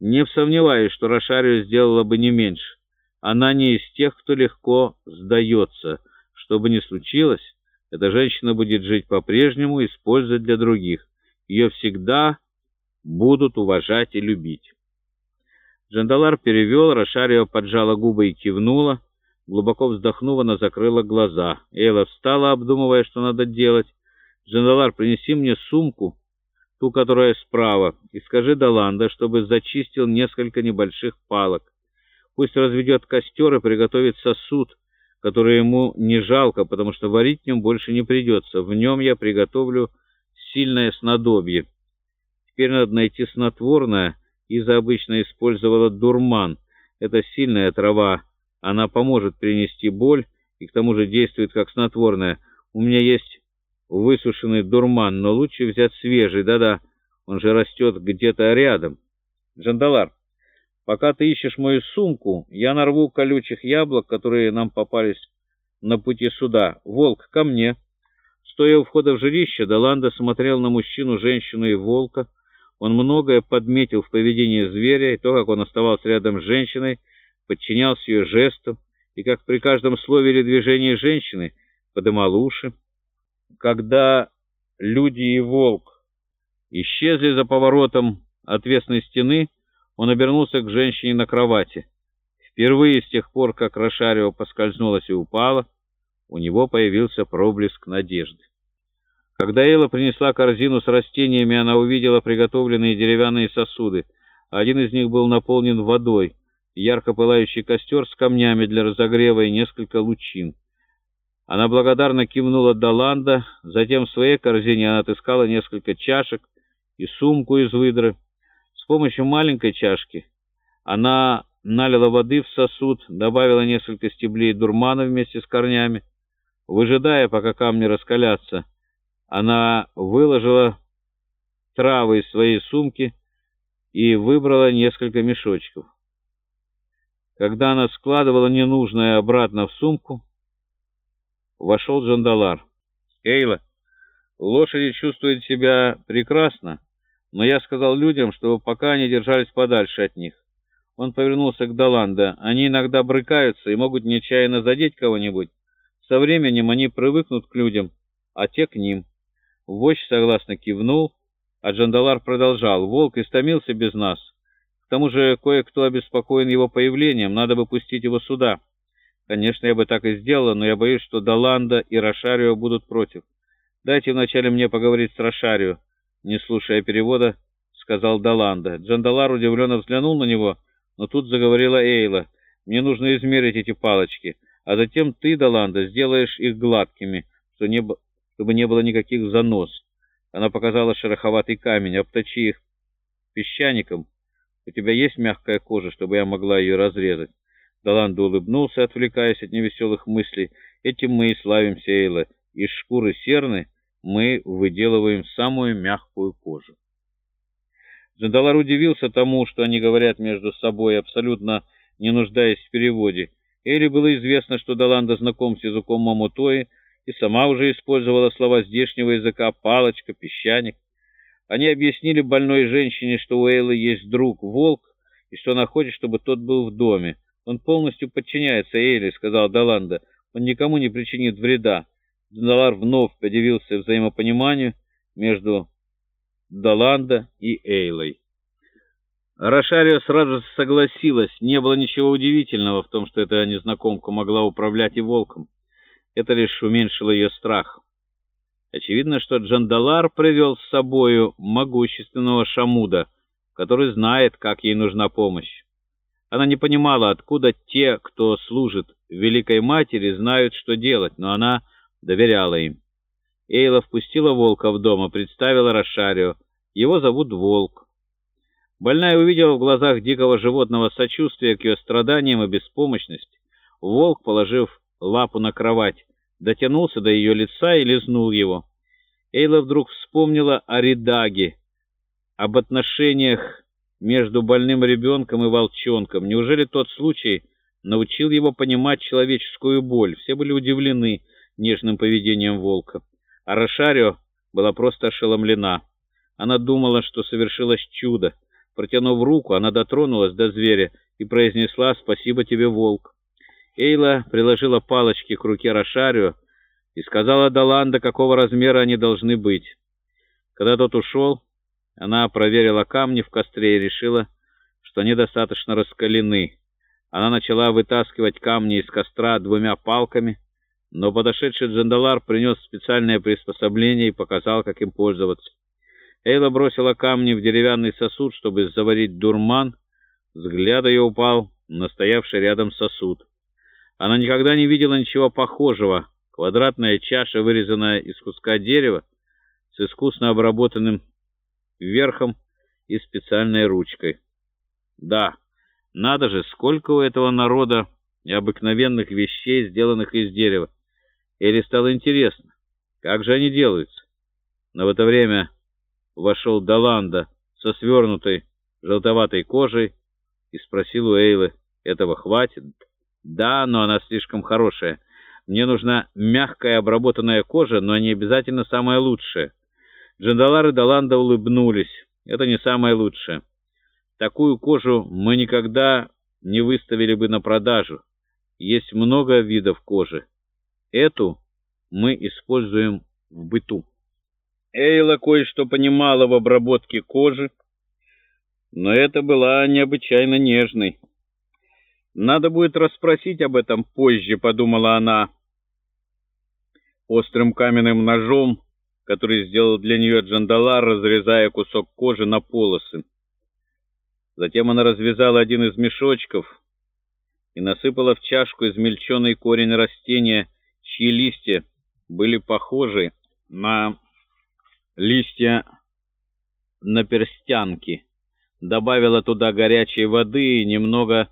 Не сомневаюсь, что Рошарио сделала бы не меньше. Она не из тех, кто легко сдается. Что бы ни случилось, эта женщина будет жить по-прежнему, использовать для других. Ее всегда будут уважать и любить. Джандалар перевел, Рошарио поджала губы и кивнула. Глубоко вздохнув, она закрыла глаза. Эйла встала, обдумывая, что надо делать. «Джандалар, принеси мне сумку» ту, которая справа, и скажи Доланда, чтобы зачистил несколько небольших палок. Пусть разведет костер и приготовит сосуд, который ему не жалко, потому что варить в нем больше не придется. В нем я приготовлю сильное снадобье. Теперь надо найти снотворное. Иза обычно использовала дурман. Это сильная трава. Она поможет принести боль и к тому же действует как снотворное. У меня есть высушенный дурман, но лучше взять свежий, да-да, он же растет где-то рядом. Джандалар, пока ты ищешь мою сумку, я нарву колючих яблок, которые нам попались на пути сюда. Волк, ко мне. Стоя у входа в жилище, Даланда смотрел на мужчину, женщину и волка. Он многое подметил в поведении зверя, и то, как он оставался рядом с женщиной, подчинялся ее жестам, и как при каждом слове или движении женщины подымал уши. Когда люди и волк исчезли за поворотом отвесной стены, он обернулся к женщине на кровати. Впервые с тех пор, как Рошарио поскользнулась и упала, у него появился проблеск надежды. Когда Элла принесла корзину с растениями, она увидела приготовленные деревянные сосуды. Один из них был наполнен водой, ярко пылающий костер с камнями для разогрева и несколько лучин. Она благодарно кивнула Даланда, затем в своей корзине она отыскала несколько чашек и сумку из выдры. С помощью маленькой чашки она налила воды в сосуд, добавила несколько стеблей дурмана вместе с корнями. Выжидая, пока камни раскалятся, она выложила травы из своей сумки и выбрала несколько мешочков. Когда она складывала ненужное обратно в сумку, Вошел Джандалар. «Эйла, лошади чувствуют себя прекрасно, но я сказал людям, чтобы пока они держались подальше от них». Он повернулся к Даланда. «Они иногда брыкаются и могут нечаянно задеть кого-нибудь. Со временем они привыкнут к людям, а те к ним». Вождь согласно кивнул, а Джандалар продолжал. «Волк истомился без нас. К тому же кое-кто обеспокоен его появлением, надо бы пустить его сюда». Конечно, я бы так и сделала, но я боюсь, что Даланда и Рошарио будут против. Дайте вначале мне поговорить с Рошарио. Не слушая перевода, сказал Даланда. Джандалар удивленно взглянул на него, но тут заговорила Эйла. Мне нужно измерить эти палочки, а затем ты, Даланда, сделаешь их гладкими, чтобы не было никаких занос. Она показала шероховатый камень. Обточи их песчаником. У тебя есть мягкая кожа, чтобы я могла ее разрезать? Даланда улыбнулся, отвлекаясь от невеселых мыслей. «Этим мы и славимся, Эйла. Из шкуры серны мы выделываем самую мягкую кожу». Джандалар удивился тому, что они говорят между собой, абсолютно не нуждаясь в переводе. Эйли было известно, что Даланда знаком с языком Мамутои и сама уже использовала слова здешнего языка «палочка», «песчаник». Они объяснили больной женщине, что у Эйлы есть друг, волк, и что она хочет, чтобы тот был в доме. «Он полностью подчиняется Эйли», — сказал Даланда. «Он никому не причинит вреда». Далар вновь подивился взаимопониманию между Даланда и Эйлой. Рошарио сразу согласилась. Не было ничего удивительного в том, что эта незнакомка могла управлять и волком. Это лишь уменьшило ее страх. Очевидно, что Джандалар привел с собою могущественного Шамуда, который знает, как ей нужна помощь. Она не понимала, откуда те, кто служит Великой Матери, знают, что делать, но она доверяла им. Эйла впустила волка в дом и представила Рошарио. Его зовут Волк. Больная увидела в глазах дикого животного сочувствие к ее страданиям и беспомощность. Волк, положив лапу на кровать, дотянулся до ее лица и лизнул его. Эйла вдруг вспомнила о Ридаге, об отношениях между больным ребенком и волчонком. Неужели тот случай научил его понимать человеческую боль? Все были удивлены нежным поведением волка. А Рошарио была просто ошеломлена. Она думала, что совершилось чудо. Протянув руку, она дотронулась до зверя и произнесла «Спасибо тебе, волк». Эйла приложила палочки к руке Рошарио и сказала Даланда, какого размера они должны быть. Когда тот ушел, она проверила камни в костре и решила, что они достаточно раскалены. Она начала вытаскивать камни из костра двумя палками, но подошедший Джандалар принес специальное приспособление и показал, как им пользоваться. Эйла бросила камни в деревянный сосуд, чтобы заварить дурман. Взгляд ее упал на стоявший рядом сосуд. Она никогда не видела ничего похожего. Квадратная чаша, вырезанная из куска дерева, с искусно обработанным верхом и специальной ручкой. Да, надо же, сколько у этого народа необыкновенных вещей, сделанных из дерева. Элли стало интересно, как же они делаются. Но в это время вошел Даланда со свернутой желтоватой кожей и спросил у Эйлы, этого хватит? Да, но она слишком хорошая. Мне нужна мягкая обработанная кожа, но не обязательно самая лучшая. Джандалар и Даланда улыбнулись. Это не самое лучшее. Такую кожу мы никогда не выставили бы на продажу. Есть много видов кожи. Эту мы используем в быту. Эйла кое-что понимала в обработке кожи, но это была необычайно нежной. «Надо будет расспросить об этом позже», — подумала она. Острым каменным ножом, который сделал для нее Джандалар, разрезая кусок кожи на полосы. Затем она развязала один из мешочков и насыпала в чашку измельченный корень растения, чьи листья были похожи на листья на перстянки. Добавила туда горячей воды и немного